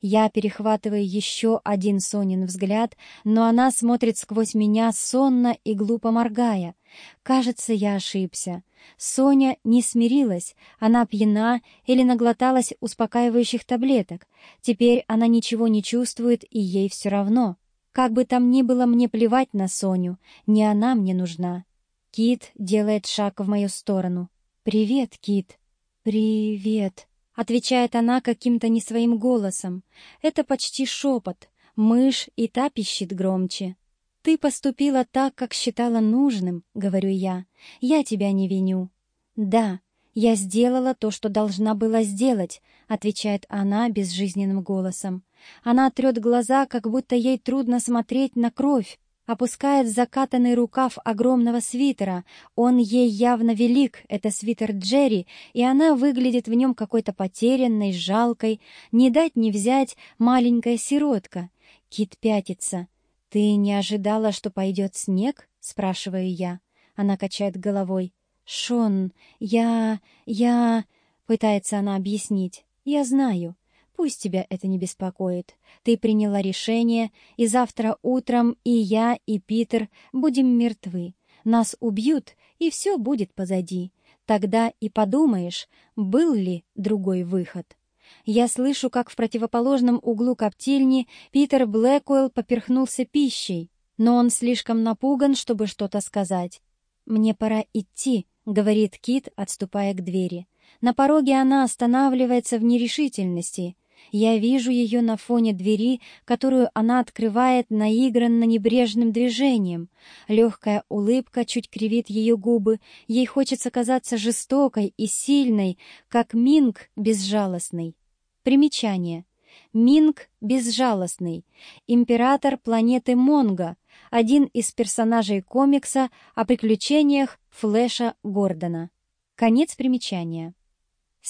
Я перехватываю еще один Сонин взгляд, но она смотрит сквозь меня сонно и глупо моргая. Кажется, я ошибся. Соня не смирилась, она пьяна или наглоталась успокаивающих таблеток. Теперь она ничего не чувствует, и ей все равно. Как бы там ни было, мне плевать на Соню, не она мне нужна. Кит делает шаг в мою сторону. «Привет, Кит». «Привет», — отвечает она каким-то не своим голосом. Это почти шепот. Мышь и та пищит громче. «Ты поступила так, как считала нужным», — говорю я. «Я тебя не виню». «Да, я сделала то, что должна была сделать», — отвечает она безжизненным голосом. Она трет глаза, как будто ей трудно смотреть на кровь, опускает закатанный рукав огромного свитера. Он ей явно велик, это свитер Джерри, и она выглядит в нем какой-то потерянной, жалкой, не дать не взять маленькая сиротка. Кит пятится. «Ты не ожидала, что пойдет снег?» — спрашиваю я. Она качает головой. «Шон, я... я...» — пытается она объяснить. «Я знаю. Пусть тебя это не беспокоит. Ты приняла решение, и завтра утром и я, и Питер будем мертвы. Нас убьют, и все будет позади. Тогда и подумаешь, был ли другой выход. Я слышу, как в противоположном углу коптильни Питер Блэкуэлл поперхнулся пищей, но он слишком напуган, чтобы что-то сказать. «Мне пора идти», — говорит Кит, отступая к двери. На пороге она останавливается в нерешительности — я вижу ее на фоне двери, которую она открывает наигранно небрежным движением. Легкая улыбка чуть кривит ее губы. Ей хочется казаться жестокой и сильной, как Минг безжалостный. Примечание. Минг безжалостный. Император планеты Монго. Один из персонажей комикса о приключениях Флэша Гордона. Конец примечания.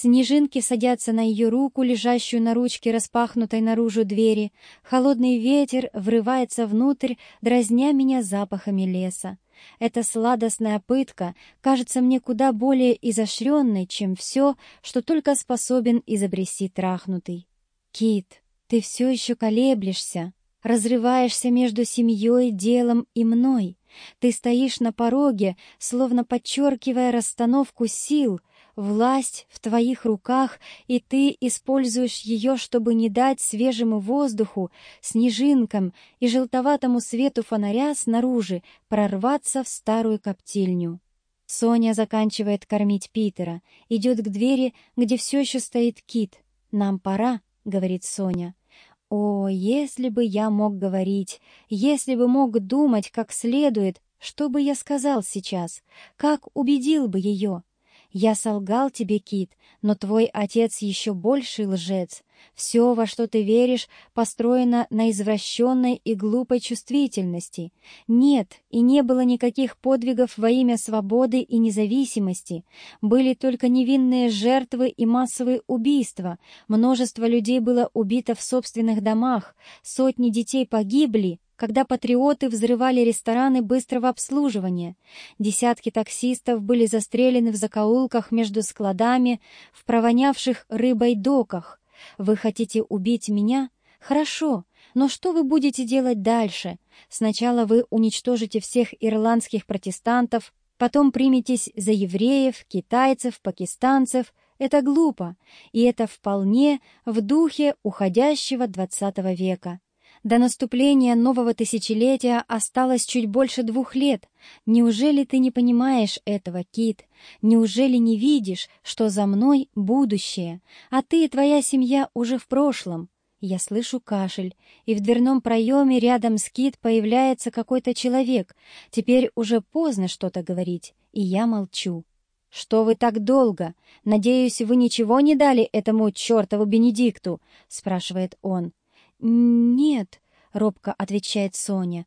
Снежинки садятся на ее руку, лежащую на ручке распахнутой наружу двери. Холодный ветер врывается внутрь, дразня меня запахами леса. Эта сладостная пытка кажется мне куда более изощренной, чем все, что только способен изобрести трахнутый. Кит, ты все еще колеблешься, разрываешься между семьей, делом и мной. Ты стоишь на пороге, словно подчеркивая расстановку сил, Власть в твоих руках, и ты используешь ее, чтобы не дать свежему воздуху, снежинкам и желтоватому свету фонаря снаружи прорваться в старую коптильню. Соня заканчивает кормить Питера, идет к двери, где все еще стоит кит. «Нам пора», — говорит Соня. «О, если бы я мог говорить, если бы мог думать как следует, что бы я сказал сейчас, как убедил бы ее?» Я солгал тебе, Кит, но твой отец еще больший лжец. Все, во что ты веришь, построено на извращенной и глупой чувствительности. Нет, и не было никаких подвигов во имя свободы и независимости. Были только невинные жертвы и массовые убийства. Множество людей было убито в собственных домах. Сотни детей погибли, когда патриоты взрывали рестораны быстрого обслуживания. Десятки таксистов были застрелены в закоулках между складами, в провонявших рыбой доках. Вы хотите убить меня? Хорошо, но что вы будете делать дальше? Сначала вы уничтожите всех ирландских протестантов, потом приметесь за евреев, китайцев, пакистанцев. Это глупо, и это вполне в духе уходящего XX века. До наступления нового тысячелетия осталось чуть больше двух лет. Неужели ты не понимаешь этого, Кит? Неужели не видишь, что за мной будущее, а ты и твоя семья уже в прошлом? Я слышу кашель, и в дверном проеме рядом с Кит появляется какой-то человек. Теперь уже поздно что-то говорить, и я молчу. «Что вы так долго? Надеюсь, вы ничего не дали этому чертову Бенедикту?» — спрашивает он. «Нет», — робко отвечает Соня.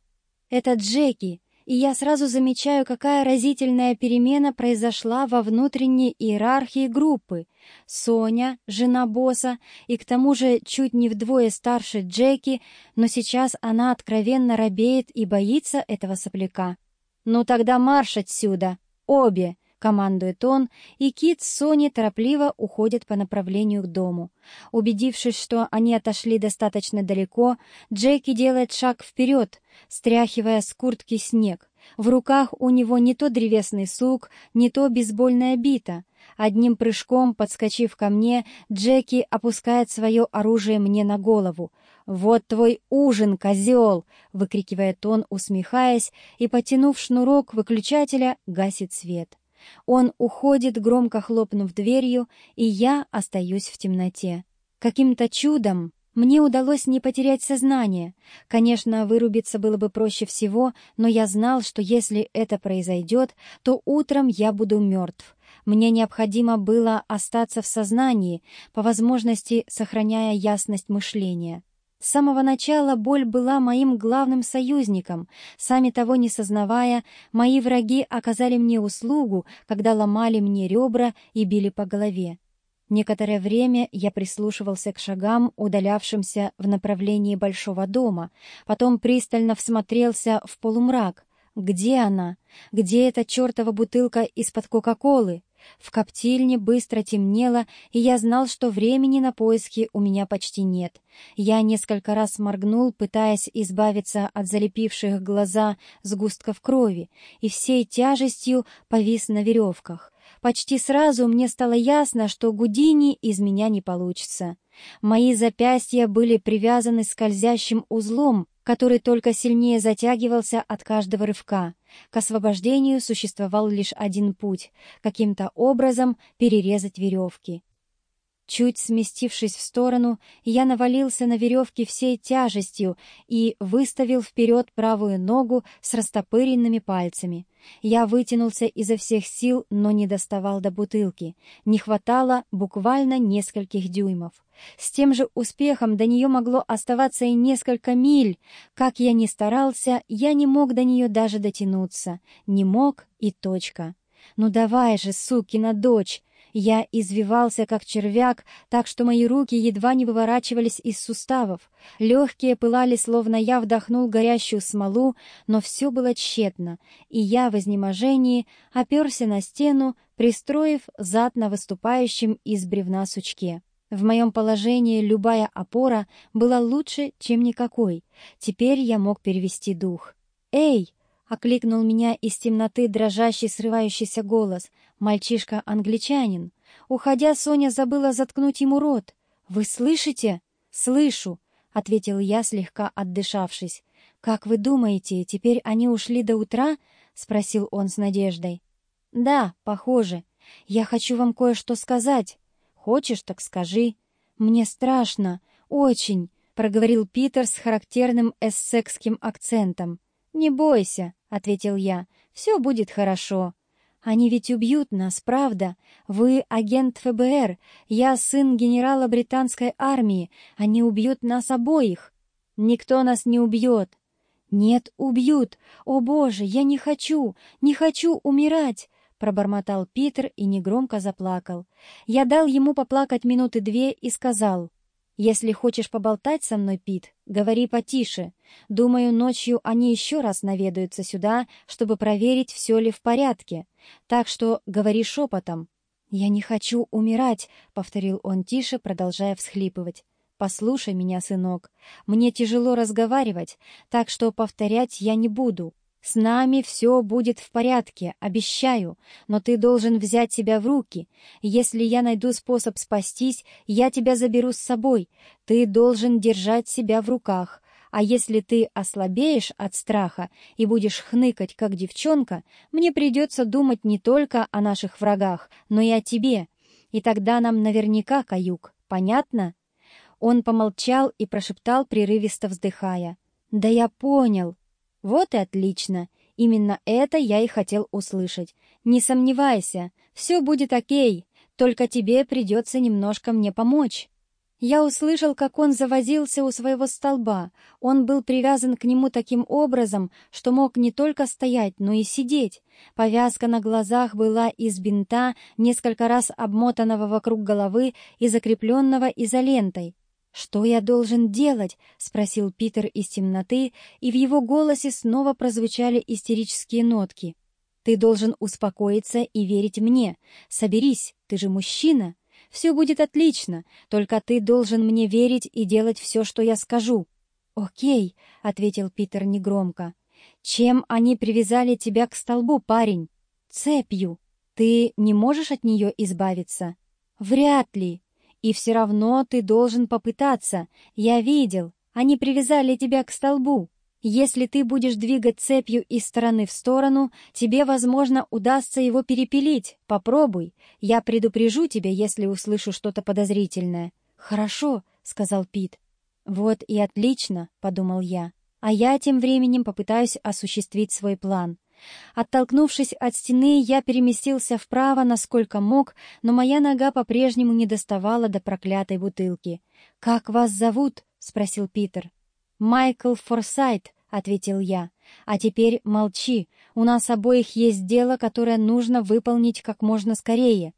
«Это Джеки, и я сразу замечаю, какая разительная перемена произошла во внутренней иерархии группы. Соня, жена босса, и к тому же чуть не вдвое старше Джеки, но сейчас она откровенно робеет и боится этого сопляка. «Ну тогда марш отсюда! Обе!» — командует он, и Кит с Сони торопливо уходят по направлению к дому. Убедившись, что они отошли достаточно далеко, Джеки делает шаг вперед, стряхивая с куртки снег. В руках у него не то древесный сук, не то бейсбольная бита. Одним прыжком, подскочив ко мне, Джеки опускает свое оружие мне на голову. «Вот твой ужин, козел!» — выкрикивает он, усмехаясь, и, потянув шнурок выключателя, гасит свет. Он уходит, громко хлопнув дверью, и я остаюсь в темноте. Каким-то чудом мне удалось не потерять сознание. Конечно, вырубиться было бы проще всего, но я знал, что если это произойдет, то утром я буду мертв. Мне необходимо было остаться в сознании, по возможности сохраняя ясность мышления. С самого начала боль была моим главным союзником. Сами того не сознавая, мои враги оказали мне услугу, когда ломали мне ребра и били по голове. Некоторое время я прислушивался к шагам, удалявшимся в направлении большого дома, потом пристально всмотрелся в полумрак. Где она? Где эта чертова бутылка из-под Кока-Колы? В коптильне быстро темнело, и я знал, что времени на поиски у меня почти нет. Я несколько раз моргнул, пытаясь избавиться от залепивших глаза сгустков крови, и всей тяжестью повис на веревках. Почти сразу мне стало ясно, что Гудини из меня не получится. Мои запястья были привязаны скользящим узлом, который только сильнее затягивался от каждого рывка. К освобождению существовал лишь один путь — каким-то образом перерезать веревки. Чуть сместившись в сторону, я навалился на веревке всей тяжестью и выставил вперед правую ногу с растопыренными пальцами. Я вытянулся изо всех сил, но не доставал до бутылки. Не хватало буквально нескольких дюймов. С тем же успехом до нее могло оставаться и несколько миль. Как я ни старался, я не мог до нее даже дотянуться. Не мог и точка. «Ну давай же, сукина дочь!» Я извивался, как червяк, так что мои руки едва не выворачивались из суставов. Легкие пылали, словно я вдохнул горящую смолу, но все было тщетно, и я в изнеможении оперся на стену, пристроив зад на выступающем из бревна сучке. В моем положении любая опора была лучше, чем никакой. Теперь я мог перевести дух. «Эй!» — окликнул меня из темноты дрожащий, срывающийся голос. Мальчишка-англичанин. Уходя, Соня забыла заткнуть ему рот. «Вы слышите?» «Слышу», — ответил я, слегка отдышавшись. «Как вы думаете, теперь они ушли до утра?» — спросил он с надеждой. «Да, похоже. Я хочу вам кое-что сказать. Хочешь, так скажи. Мне страшно, очень», — проговорил Питер с характерным эссекским акцентом. «Не бойся», — ответил я, — «все будет хорошо». «Они ведь убьют нас, правда? Вы агент ФБР, я сын генерала британской армии. Они убьют нас обоих». «Никто нас не убьет». «Нет, убьют. О, Боже, я не хочу, не хочу умирать!» Пробормотал Питер и негромко заплакал. Я дал ему поплакать минуты две и сказал, «Если хочешь поболтать со мной, Пит, говори потише. Думаю, ночью они еще раз наведаются сюда, чтобы проверить, все ли в порядке. Так что говори шепотом». «Я не хочу умирать», — повторил он тише, продолжая всхлипывать. «Послушай меня, сынок. Мне тяжело разговаривать, так что повторять я не буду. С нами все будет в порядке, обещаю, но ты должен взять себя в руки. Если я найду способ спастись, я тебя заберу с собой. Ты должен держать себя в руках. А если ты ослабеешь от страха и будешь хныкать, как девчонка, мне придется думать не только о наших врагах, но и о тебе. И тогда нам наверняка каюк. Понятно?» Он помолчал и прошептал, прерывисто вздыхая. «Да я понял. Вот и отлично. Именно это я и хотел услышать. Не сомневайся, все будет окей, только тебе придется немножко мне помочь. Я услышал, как он завозился у своего столба. Он был привязан к нему таким образом, что мог не только стоять, но и сидеть. Повязка на глазах была из бинта, несколько раз обмотанного вокруг головы и закрепленного изолентой. «Что я должен делать?» — спросил Питер из темноты, и в его голосе снова прозвучали истерические нотки. Ты должен успокоиться и верить мне. Соберись, ты же мужчина. Все будет отлично, только ты должен мне верить и делать все, что я скажу». «Окей», — ответил Питер негромко. «Чем они привязали тебя к столбу, парень?» «Цепью. Ты не можешь от нее избавиться?» «Вряд ли. И все равно ты должен попытаться. Я видел. Они привязали тебя к столбу. Если ты будешь двигать цепью из стороны в сторону, тебе, возможно, удастся его перепилить. Попробуй. Я предупрежу тебя, если услышу что-то подозрительное». «Хорошо», — сказал Пит. «Вот и отлично», — подумал я. А я тем временем попытаюсь осуществить свой план. Оттолкнувшись от стены, я переместился вправо, насколько мог, но моя нога по-прежнему не доставала до проклятой бутылки. «Как вас зовут?» — спросил Питер. «Майкл Форсайт», — ответил я. «А теперь молчи. У нас обоих есть дело, которое нужно выполнить как можно скорее».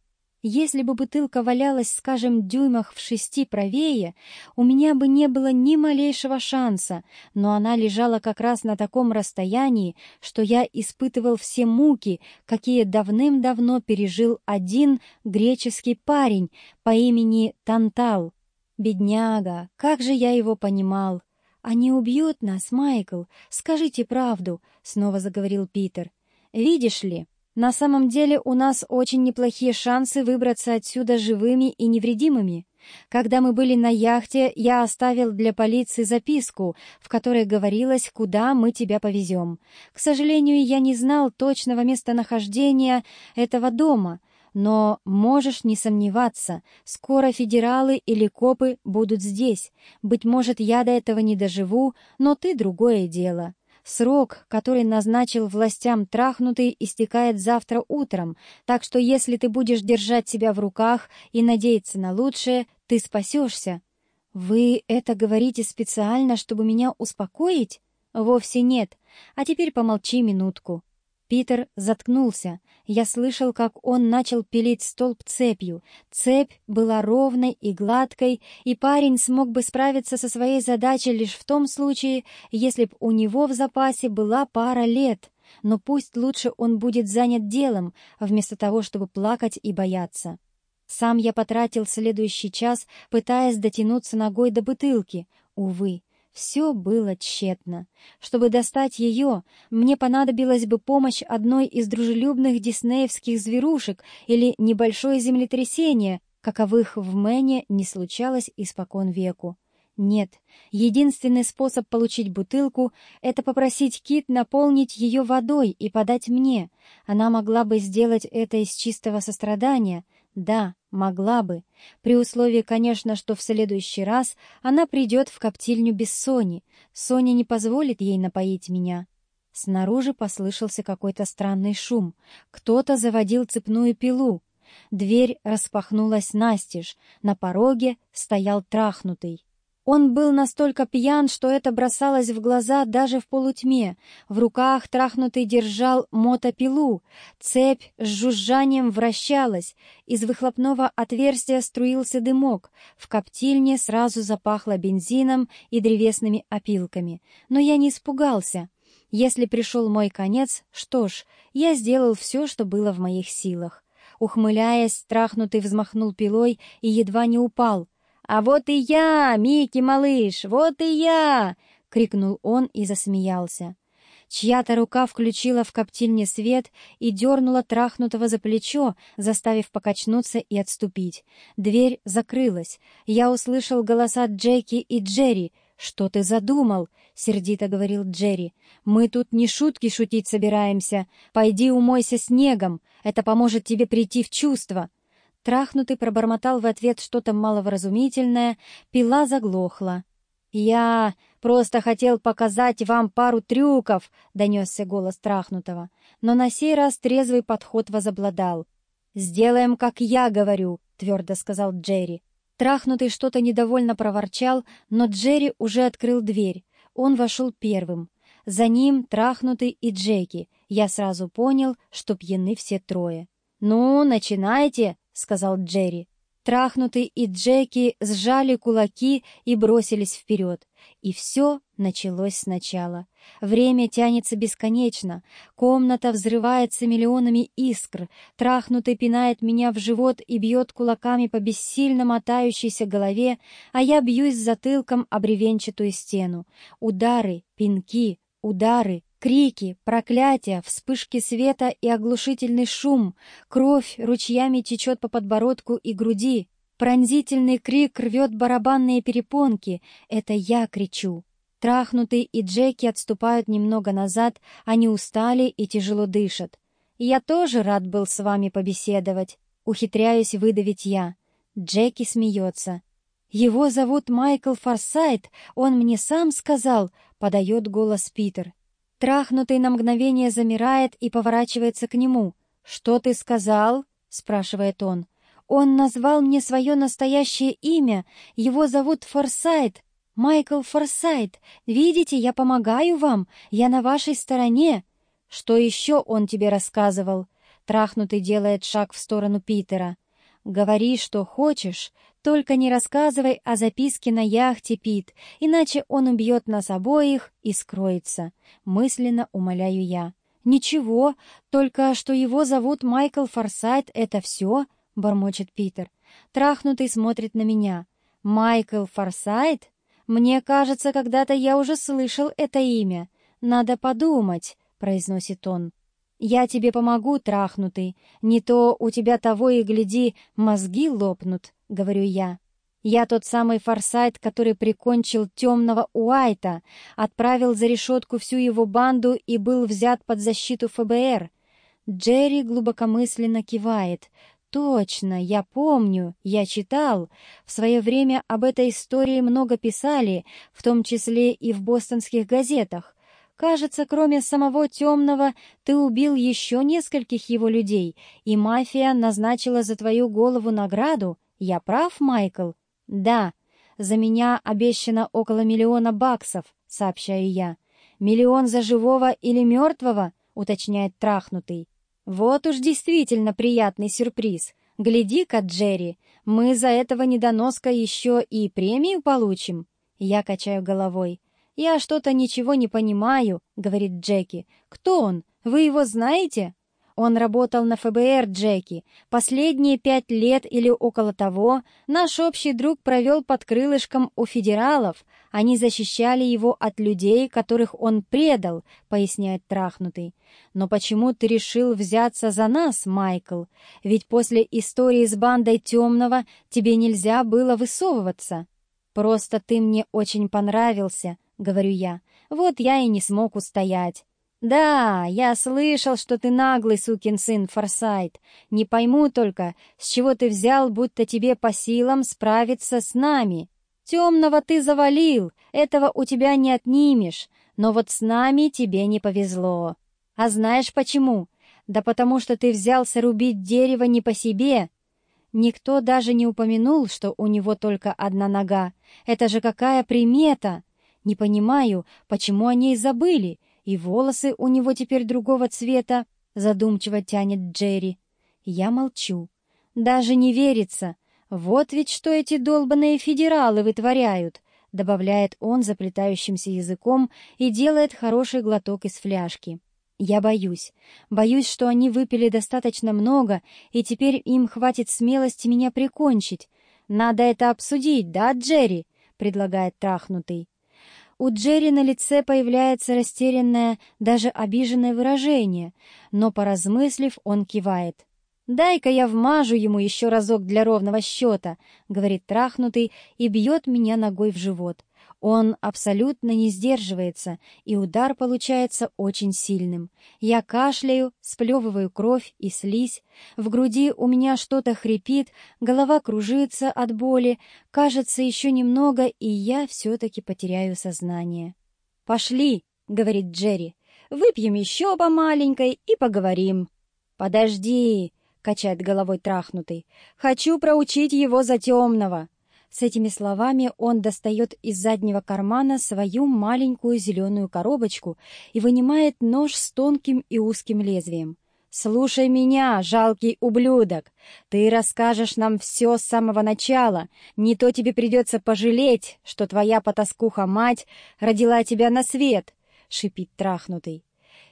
Если бы бутылка валялась, скажем, дюймах в шести правее, у меня бы не было ни малейшего шанса, но она лежала как раз на таком расстоянии, что я испытывал все муки, какие давным-давно пережил один греческий парень по имени Тантал. Бедняга, как же я его понимал! «Они убьют нас, Майкл, скажите правду», — снова заговорил Питер. «Видишь ли, на самом деле у нас очень неплохие шансы выбраться отсюда живыми и невредимыми. Когда мы были на яхте, я оставил для полиции записку, в которой говорилось, куда мы тебя повезем. К сожалению, я не знал точного местонахождения этого дома — но можешь не сомневаться, скоро федералы или копы будут здесь. Быть может, я до этого не доживу, но ты другое дело. Срок, который назначил властям трахнутый, истекает завтра утром, так что если ты будешь держать себя в руках и надеяться на лучшее, ты спасешься. Вы это говорите специально, чтобы меня успокоить? Вовсе нет. А теперь помолчи минутку. Питер заткнулся. Я слышал, как он начал пилить столб цепью. Цепь была ровной и гладкой, и парень смог бы справиться со своей задачей лишь в том случае, если б у него в запасе была пара лет. Но пусть лучше он будет занят делом, вместо того, чтобы плакать и бояться. Сам я потратил следующий час, пытаясь дотянуться ногой до бутылки. Увы, все было тщетно. Чтобы достать ее, мне понадобилась бы помощь одной из дружелюбных диснеевских зверушек или небольшое землетрясение, каковых в Мэне не случалось испокон веку. Нет, единственный способ получить бутылку — это попросить Кит наполнить ее водой и подать мне. Она могла бы сделать это из чистого сострадания, да, могла бы, при условии, конечно, что в следующий раз она придет в коптильню без Сони. Соня не позволит ей напоить меня. Снаружи послышался какой-то странный шум. Кто-то заводил цепную пилу. Дверь распахнулась настежь. На пороге стоял трахнутый. Он был настолько пьян, что это бросалось в глаза даже в полутьме. В руках трахнутый держал мотопилу. Цепь с жужжанием вращалась. Из выхлопного отверстия струился дымок. В коптильне сразу запахло бензином и древесными опилками. Но я не испугался. Если пришел мой конец, что ж, я сделал все, что было в моих силах. Ухмыляясь, трахнутый взмахнул пилой и едва не упал — «А вот и я, Микки, малыш, вот и я!» — крикнул он и засмеялся. Чья-то рука включила в коптильне свет и дернула трахнутого за плечо, заставив покачнуться и отступить. Дверь закрылась. Я услышал голоса Джеки и Джерри. «Что ты задумал?» — сердито говорил Джерри. «Мы тут не шутки шутить собираемся. Пойди умойся снегом. Это поможет тебе прийти в чувство». Трахнутый пробормотал в ответ что-то маловразумительное, пила заглохла. «Я просто хотел показать вам пару трюков», — донесся голос Трахнутого. Но на сей раз трезвый подход возобладал. «Сделаем, как я говорю», — твердо сказал Джерри. Трахнутый что-то недовольно проворчал, но Джерри уже открыл дверь. Он вошел первым. За ним Трахнутый и Джеки. Я сразу понял, что пьяны все трое. «Ну, начинайте», — сказал Джерри. Трахнутый и Джеки сжали кулаки и бросились вперед. И все началось сначала. Время тянется бесконечно. Комната взрывается миллионами искр. Трахнутый пинает меня в живот и бьет кулаками по бессильно мотающейся голове, а я бьюсь затылком об бревенчатую стену. Удары, пинки, удары, Крики, проклятия, вспышки света и оглушительный шум. Кровь ручьями течет по подбородку и груди. Пронзительный крик рвет барабанные перепонки. Это я кричу. Трахнутый и Джеки отступают немного назад, они устали и тяжело дышат. «Я тоже рад был с вами побеседовать», — ухитряюсь выдавить я. Джеки смеется. «Его зовут Майкл Форсайт, он мне сам сказал», — подает голос Питер. Трахнутый на мгновение замирает и поворачивается к нему. «Что ты сказал?» — спрашивает он. «Он назвал мне свое настоящее имя. Его зовут Форсайт. Майкл Форсайт. Видите, я помогаю вам. Я на вашей стороне». «Что еще он тебе рассказывал?» Трахнутый делает шаг в сторону Питера. «Говори, что хочешь, только не рассказывай о записке на яхте, Пит, иначе он убьет нас обоих и скроется. Мысленно умоляю я. Ничего, только что его зовут Майкл Форсайт, это все, бормочет Питер. Трахнутый смотрит на меня. Майкл Форсайт? Мне кажется, когда-то я уже слышал это имя. Надо подумать, произносит он. «Я тебе помогу, трахнутый. Не то у тебя того и гляди, мозги лопнут», — говорю я. «Я тот самый Форсайт, который прикончил темного Уайта, отправил за решетку всю его банду и был взят под защиту ФБР». Джерри глубокомысленно кивает. «Точно, я помню, я читал. В свое время об этой истории много писали, в том числе и в бостонских газетах. Кажется, кроме самого темного, ты убил еще нескольких его людей, и мафия назначила за твою голову награду. Я прав, Майкл? Да. За меня обещано около миллиона баксов, сообщаю я. Миллион за живого или мертвого, уточняет трахнутый. Вот уж действительно приятный сюрприз. Гляди-ка, Джерри, мы за этого недоноска еще и премию получим. Я качаю головой. «Я что-то ничего не понимаю», — говорит Джеки. «Кто он? Вы его знаете?» Он работал на ФБР, Джеки. Последние пять лет или около того наш общий друг провел под крылышком у федералов. Они защищали его от людей, которых он предал, поясняет трахнутый. Но почему ты решил взяться за нас, Майкл? Ведь после истории с бандой темного тебе нельзя было высовываться. Просто ты мне очень понравился, — говорю я. «Вот я и не смог устоять». «Да, я слышал, что ты наглый сукин сын, Форсайт. Не пойму только, с чего ты взял, будто тебе по силам справиться с нами. Темного ты завалил, этого у тебя не отнимешь, но вот с нами тебе не повезло. А знаешь почему? Да потому что ты взялся рубить дерево не по себе». Никто даже не упомянул, что у него только одна нога. Это же какая примета! Не понимаю, почему они и забыли, и волосы у него теперь другого цвета, задумчиво тянет Джерри. Я молчу. Даже не верится. Вот ведь что эти долбаные федералы вытворяют, добавляет он заплетающимся языком и делает хороший глоток из фляжки. Я боюсь. Боюсь, что они выпили достаточно много, и теперь им хватит смелости меня прикончить. Надо это обсудить, да, Джерри? предлагает трахнутый. У Джерри на лице появляется растерянное, даже обиженное выражение, но, поразмыслив, он кивает. «Дай-ка я вмажу ему еще разок для ровного счета», — говорит трахнутый и бьет меня ногой в живот. Он абсолютно не сдерживается, и удар получается очень сильным. Я кашляю, сплевываю кровь и слизь. В груди у меня что-то хрипит, голова кружится от боли. Кажется, еще немного, и я все-таки потеряю сознание. «Пошли», — говорит Джерри, — «выпьем еще по маленькой и поговорим». «Подожди», — качает головой трахнутый, — «хочу проучить его за темного». С этими словами он достает из заднего кармана свою маленькую зеленую коробочку и вынимает нож с тонким и узким лезвием. «Слушай меня, жалкий ублюдок! Ты расскажешь нам все с самого начала, не то тебе придется пожалеть, что твоя потаскуха-мать родила тебя на свет!» — шипит трахнутый.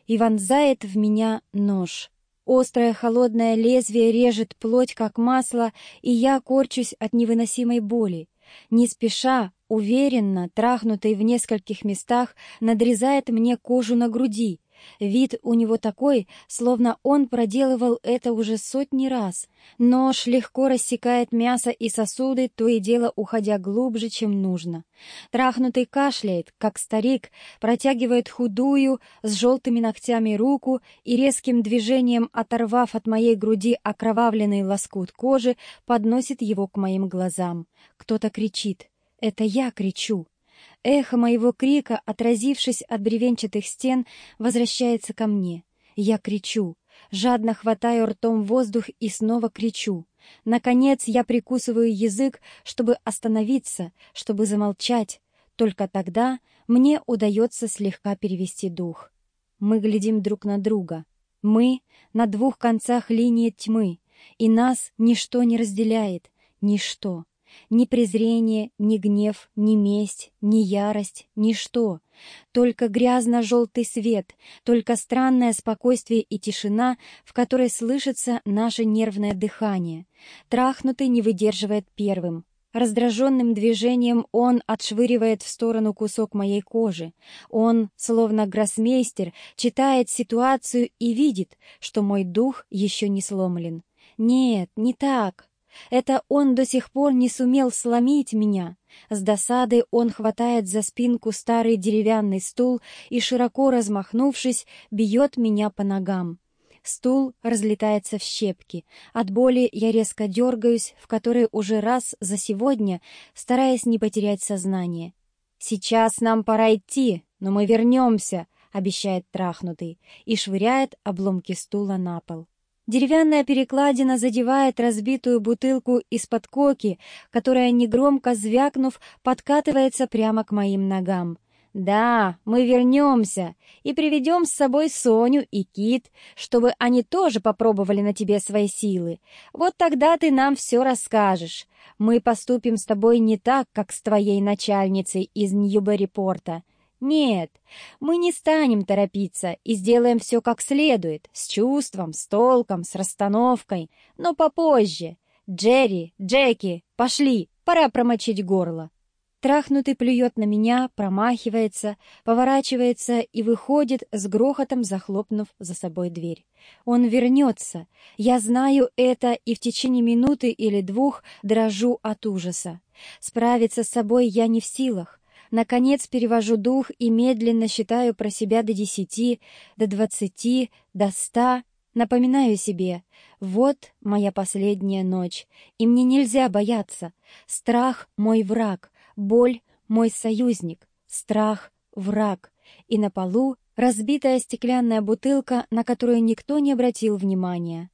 И вонзает в меня нож. Острое холодное лезвие режет плоть, как масло, и я корчусь от невыносимой боли. Не спеша, уверенно, трахнутый в нескольких местах, надрезает мне кожу на груди, Вид у него такой, словно он проделывал это уже сотни раз. Нож легко рассекает мясо и сосуды, то и дело уходя глубже, чем нужно. Трахнутый кашляет, как старик, протягивает худую, с желтыми ногтями руку и резким движением, оторвав от моей груди окровавленный лоскут кожи, подносит его к моим глазам. Кто-то кричит. Это я кричу. Эхо моего крика, отразившись от бревенчатых стен, возвращается ко мне. Я кричу, жадно хватаю ртом воздух и снова кричу. Наконец я прикусываю язык, чтобы остановиться, чтобы замолчать. Только тогда мне удается слегка перевести дух. Мы глядим друг на друга. Мы на двух концах линии тьмы, и нас ничто не разделяет, ничто. Ни презрение, ни гнев, ни месть, ни ярость, ничто. Только грязно-желтый свет, только странное спокойствие и тишина, в которой слышится наше нервное дыхание. Трахнутый не выдерживает первым. Раздраженным движением он отшвыривает в сторону кусок моей кожи. Он, словно гроссмейстер, читает ситуацию и видит, что мой дух еще не сломлен. Нет, не так. Это он до сих пор не сумел сломить меня. С досадой он хватает за спинку старый деревянный стул и, широко размахнувшись, бьет меня по ногам. Стул разлетается в щепки. От боли я резко дергаюсь, в который уже раз за сегодня, стараясь не потерять сознание. «Сейчас нам пора идти, но мы вернемся», — обещает трахнутый, и швыряет обломки стула на пол. Деревянная перекладина задевает разбитую бутылку из-под коки, которая, негромко звякнув, подкатывается прямо к моим ногам. «Да, мы вернемся и приведем с собой Соню и Кит, чтобы они тоже попробовали на тебе свои силы. Вот тогда ты нам все расскажешь. Мы поступим с тобой не так, как с твоей начальницей из Ньюберри-порта. Нет, мы не станем торопиться и сделаем все как следует, с чувством, с толком, с расстановкой, но попозже. Джерри, Джеки, пошли, пора промочить горло. Трахнутый плюет на меня, промахивается, поворачивается и выходит, с грохотом захлопнув за собой дверь. Он вернется. Я знаю это и в течение минуты или двух дрожу от ужаса. Справиться с собой я не в силах. Наконец перевожу дух и медленно считаю про себя до десяти, до двадцати, до ста. Напоминаю себе, вот моя последняя ночь, и мне нельзя бояться. Страх — мой враг, боль — мой союзник, страх — враг. И на полу разбитая стеклянная бутылка, на которую никто не обратил внимания.